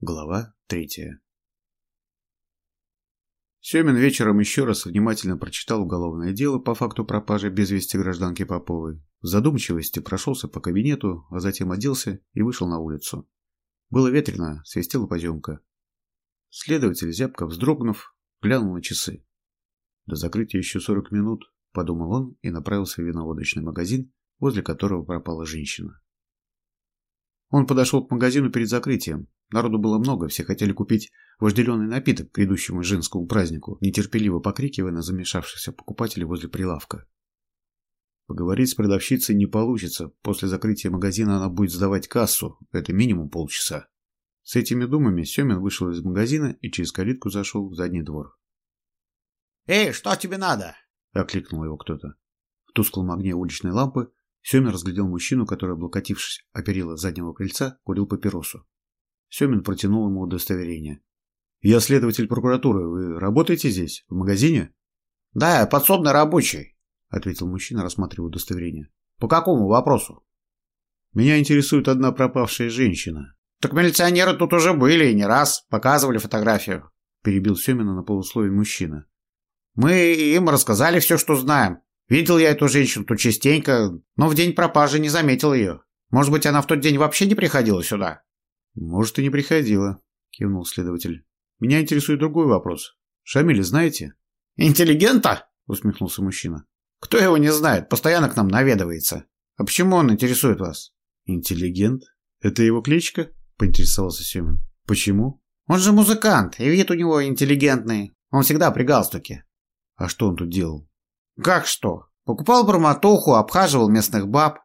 Глава третья Семин вечером еще раз внимательно прочитал уголовное дело по факту пропажи без вести гражданки Поповой. В задумчивости прошелся по кабинету, а затем оделся и вышел на улицу. Было ветрено, свистела поземка. Следователь, зябко вздрогнув, глянул на часы. До закрытия еще сорок минут, подумал он и направился в виноводочный магазин, возле которого пропала женщина. Он подошел к магазину перед закрытием, Народу было много, все хотели купить вожделенный напиток к грядущему женскому празднику, нетерпеливо покрикивая на замешавшихся покупателей возле прилавка. Поговорить с продавщицей не получится. После закрытия магазина она будет сдавать кассу. Это минимум полчаса. С этими думами Семин вышел из магазина и через калитку зашел в задний двор. «Эй, что тебе надо?» – окликнул его кто-то. В тусклом огне уличной лампы Семин разглядел мужчину, который, облокотившись о перила заднего крыльца, курил папиросу. Семин протянул ему удостоверение. «Я следователь прокуратуры. Вы работаете здесь, в магазине?» «Да, я подсобный рабочий», — ответил мужчина, рассматривая удостоверение. «По какому вопросу?» «Меня интересует одна пропавшая женщина». «Так милиционеры тут уже были и не раз, показывали фотографию», — перебил Семина на полусловие мужчина. «Мы им рассказали все, что знаем. Видел я эту женщину тут частенько, но в день пропажи не заметил ее. Может быть, она в тот день вообще не приходила сюда?» «Может, и не приходила», — кивнул следователь. «Меня интересует другой вопрос. Шамиля знаете?» «Интеллигента?» — усмехнулся мужчина. «Кто его не знает? Постоянно к нам наведывается. А почему он интересует вас?» «Интеллигент? Это его кличка?» — поинтересовался Семин. «Почему?» «Он же музыкант, и вид у него интеллигентный. Он всегда при галстуке». «А что он тут делал?» «Как что? Покупал барматуху, обхаживал местных баб».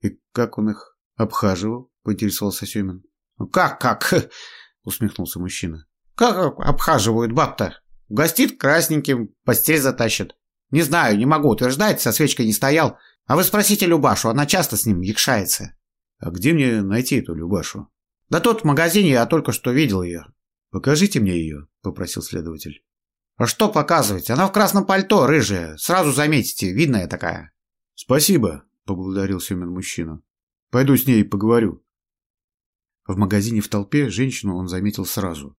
«И как он их обхаживал?» — поинтересовался Семин. «Как, как?» — усмехнулся мужчина. «Как обхаживают баб-то? Угостит красненьким, постель затащит. Не знаю, не могу утверждать, со свечкой не стоял. А вы спросите Любашу, она часто с ним якшается». «А где мне найти эту Любашу?» «Да тут в магазине я только что видел ее». «Покажите мне ее», — попросил следователь. «А что показывать? Она в красном пальто, рыжая. Сразу заметите, видная такая». «Спасибо», — поблагодарил Семен мужчину. «Пойду с ней поговорю». В магазине в толпе женщину он заметил сразу.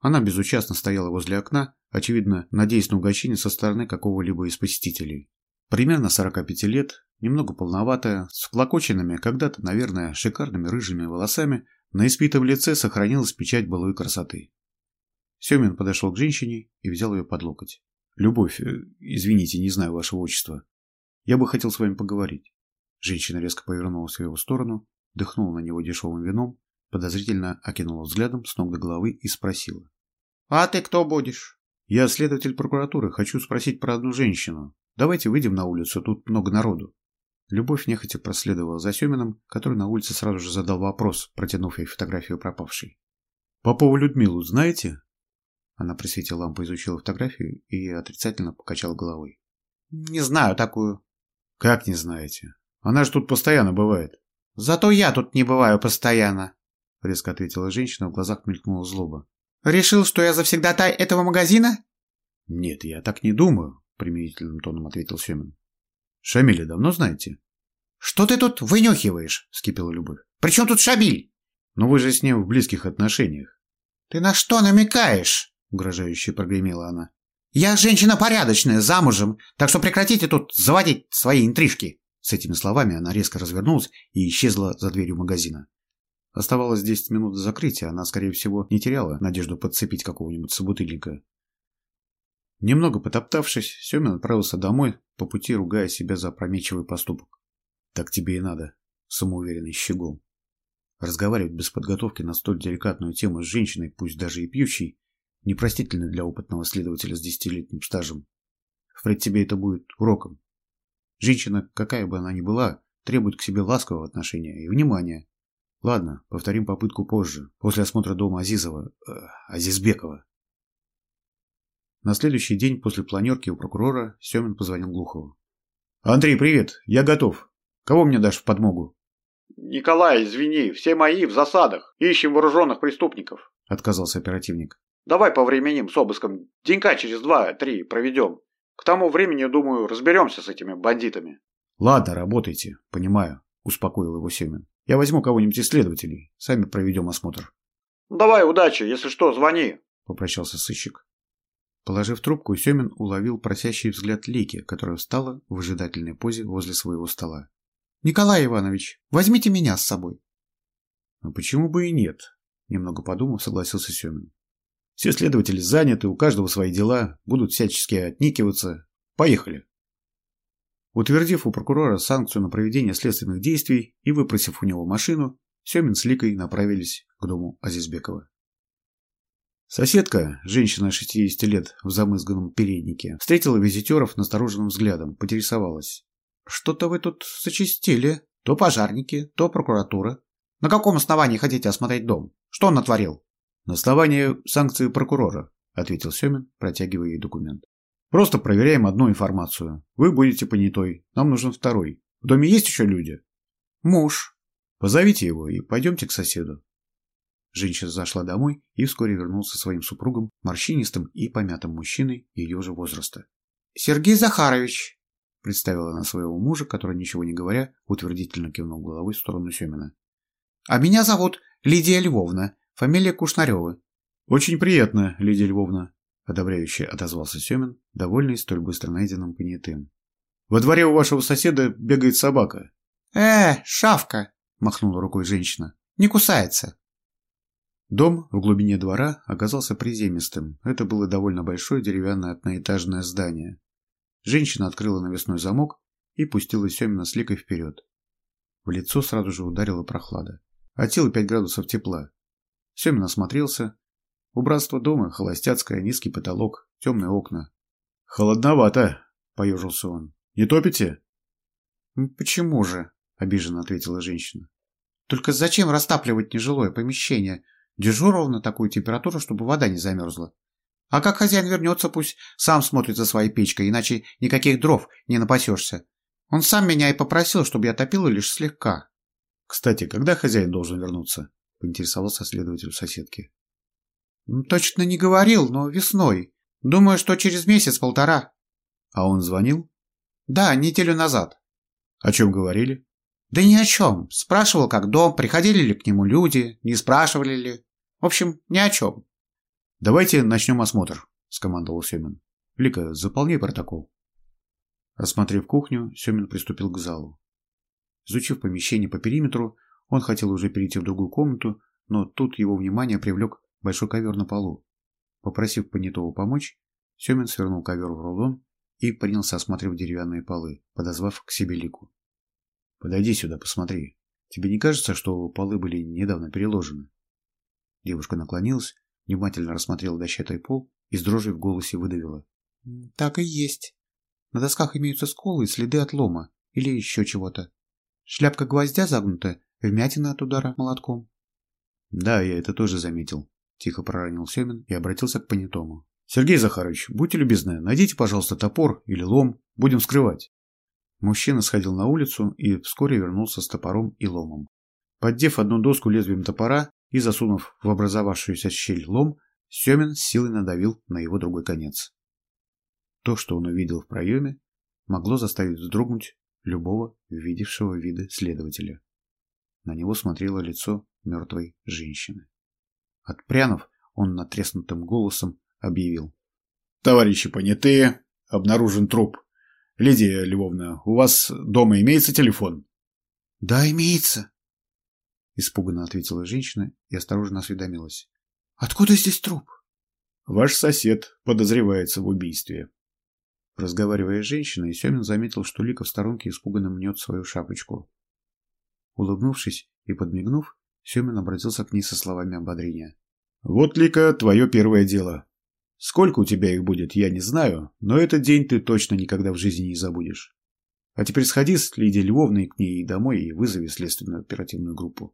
Она безучастно стояла возле окна, очевидно, надеясь на угощение со стороны какого-либо из посетителей. Примерно 45 лет, немного полноватая, с клокоченными, когда-то, наверное, шикарными рыжими волосами, на испитом лице сохранилась печать былой красоты. Семин подошел к женщине и взял ее под локоть. «Любовь, э, извините, не знаю вашего отчества. Я бы хотел с вами поговорить». Женщина резко повернулась в его сторону, дыхнула на него дешевым вином подозрительно окинула взглядом с ног до головы и спросила. «А ты кто будешь?» «Я следователь прокуратуры. Хочу спросить про одну женщину. Давайте выйдем на улицу, тут много народу». Любовь нехотя проследовала за Семиным, который на улице сразу же задал вопрос, протянув ей фотографию пропавшей. «Попову Людмилу знаете?» Она при свете лампы изучила фотографию и отрицательно покачала головой. «Не знаю такую». «Как не знаете? Она же тут постоянно бывает». «Зато я тут не бываю постоянно», — резко ответила женщина, в глазах мелькнула злоба. «Решил, что я завсегдатай этого магазина?» «Нет, я так не думаю», — примирительным тоном ответил Семин. «Шамиля давно знаете?» «Что ты тут вынюхиваешь?» — вскипела Любовь. «При чем тут Шабиль?» «Но вы же с ним в близких отношениях». «Ты на что намекаешь?» — угрожающе прогремела она. «Я женщина порядочная, замужем, так что прекратите тут заводить свои интрижки». С этими словами она резко развернулась и исчезла за дверью магазина. Оставалось 10 минут до закрытия, она, скорее всего, не теряла надежду подцепить какого-нибудь собутыльника. Немного потоптавшись, Семин отправился домой, по пути ругая себя за опрометчивый поступок. «Так тебе и надо», — самоуверенный щегол. Разговаривать без подготовки на столь деликатную тему с женщиной, пусть даже и пьющей, непростительно для опытного следователя с десятилетним стажем. Впредь тебе это будет уроком. Женщина, какая бы она ни была, требует к себе ласкового отношения и внимания, Ладно, повторим попытку позже, после осмотра дома Азизова, э, Азизбекова. На следующий день после планерки у прокурора Семин позвонил Глухову. «Андрей, привет, я готов. Кого мне дашь в подмогу?» «Николай, извини, все мои в засадах. Ищем вооруженных преступников», — отказался оперативник. «Давай повременим с обыском. Денька через два-три проведем. К тому времени, думаю, разберемся с этими бандитами». «Ладно, работайте, понимаю», — успокоил его Семин. Я возьму кого-нибудь из следователей. Сами проведем осмотр. Давай, удачи, если что, звони, попрощался сыщик. Положив трубку, Семин уловил просящий взгляд Лики, которая встала в ожидательной позе возле своего стола. «Николай Иванович, возьмите меня с собой». «А почему бы и нет?» Немного подумав, согласился Семин. «Все следователи заняты, у каждого свои дела, будут всячески отникиваться. Поехали!» Утвердив у прокурора санкцию на проведение следственных действий и выпросив у него машину, Семин с Ликой направились к дому Азизбекова. Соседка, женщина 60 лет в замызганном переднике, встретила визитеров настороженным взглядом, поинтересовалась. «Что-то вы тут зачистили. То пожарники, то прокуратура. На каком основании хотите осмотреть дом? Что он натворил?» «На основании санкции прокурора», — ответил Семин, протягивая ей документ. «Просто проверяем одну информацию. Вы будете понятой. Нам нужен второй. В доме есть еще люди?» «Муж». «Позовите его и пойдемте к соседу». Женщина зашла домой и вскоре вернулся своим супругом, морщинистым и помятым мужчиной ее же возраста. «Сергей Захарович!» – представила она своего мужа, который, ничего не говоря, утвердительно кивнул головой в сторону Семина. «А меня зовут Лидия Львовна, фамилия Кушнарева». «Очень приятно, Лидия Львовна», – одобряюще отозвался Семин, довольный столь быстро найденным понятым. «Во дворе у вашего соседа бегает собака». «Э, шавка!» – махнула рукой женщина. «Не кусается». Дом в глубине двора оказался приземистым. Это было довольно большое деревянное одноэтажное здание. Женщина открыла навесной замок и пустила Семина с Ликой вперед. В лицо сразу же ударила прохлада. От силы 5 градусов тепла. Семин осмотрелся. Убранство дома, холостяцкое, низкий потолок, темные окна. «Холодновато», — поежился он. «Не топите?» «Почему же?» — обиженно ответила женщина. «Только зачем растапливать нежилое помещение? Держу ровно такую температуру, чтобы вода не замерзла. А как хозяин вернется, пусть сам смотрит за своей печкой, иначе никаких дров не напасешься. Он сам меня и попросил, чтобы я топила лишь слегка. Кстати, когда хозяин должен вернуться? Поинтересовался следователь соседки. Точно не говорил, но весной. Думаю, что через месяц-полтора. А он звонил? Да, неделю назад. О чем говорили? Да ни о чем. Спрашивал, как дом, приходили ли к нему люди, не спрашивали ли. В общем, ни о чем. «Давайте начнем осмотр», — скомандовал Семин. «Лика, заполняй протокол». Осмотрев кухню, Семин приступил к залу. Изучив помещение по периметру, он хотел уже перейти в другую комнату, но тут его внимание привлек большой ковер на полу. Попросив понятого помочь, Семин свернул ковер в рулон и принялся осматривать деревянные полы, подозвав к себе Лику. «Подойди сюда, посмотри. Тебе не кажется, что полы были недавно переложены?» Девушка наклонилась, внимательно рассмотрела дощатый пол и с дрожью в голосе выдавила. «Так и есть. На досках имеются сколы и следы от лома или еще чего-то. Шляпка гвоздя загнута, вмятина от удара молотком». «Да, я это тоже заметил», — тихо проронил Семин и обратился к понятому. «Сергей Захарович, будьте любезны, найдите, пожалуйста, топор или лом, будем скрывать». Мужчина сходил на улицу и вскоре вернулся с топором и ломом. Поддев одну доску лезвием топора, и, засунув в образовавшуюся щель лом, Семин силой надавил на его другой конец. То, что он увидел в проеме, могло заставить вздрогнуть любого видевшего вида следователя. На него смотрело лицо мертвой женщины. Отпрянув, он натреснутым голосом объявил. «Товарищи понятые, обнаружен труп. Лидия Львовна, у вас дома имеется телефон?» «Да, имеется», Испуганно ответила женщина и осторожно осведомилась. «Откуда здесь труп?» «Ваш сосед подозревается в убийстве». Разговаривая с женщиной, Семин заметил, что Лика в сторонке испуганно мнет свою шапочку. Улыбнувшись и подмигнув, Семин обратился к ней со словами ободрения. «Вот, Лика, твое первое дело. Сколько у тебя их будет, я не знаю, но этот день ты точно никогда в жизни не забудешь. А теперь сходи с Лидией Львовной к ней домой и вызови следственную оперативную группу.